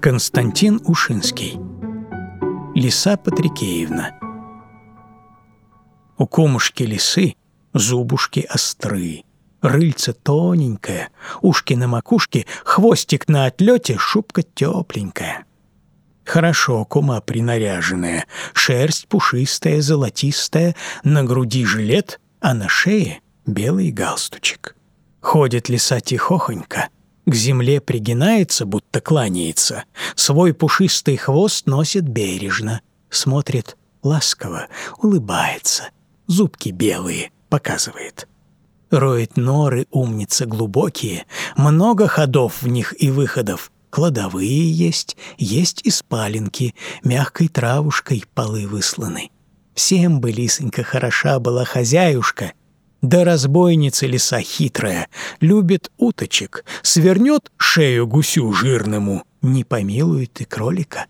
Константин Ушинский Лиса Патрикеевна У кумушки лисы зубушки острые, Рыльце тоненькое, ушки на макушке, Хвостик на отлете, шубка тепленькая. Хорошо кума принаряженная, Шерсть пушистая, золотистая, На груди жилет, а на шее белый галстучек. Ходит лиса тихохонько, к земле пригинается, будто кланяется, свой пушистый хвост носит бережно, смотрит ласково, улыбается, зубки белые показывает. Роет норы умница глубокие, много ходов в них и выходов, кладовые есть, есть и спаленки, мягкой травушкой полы высланы. Всем бы, лисонька, хороша была хозяюшка — да разбойница лиса хитрая, любит уточек, свернет шею гусю жирному, не помилует и кролика.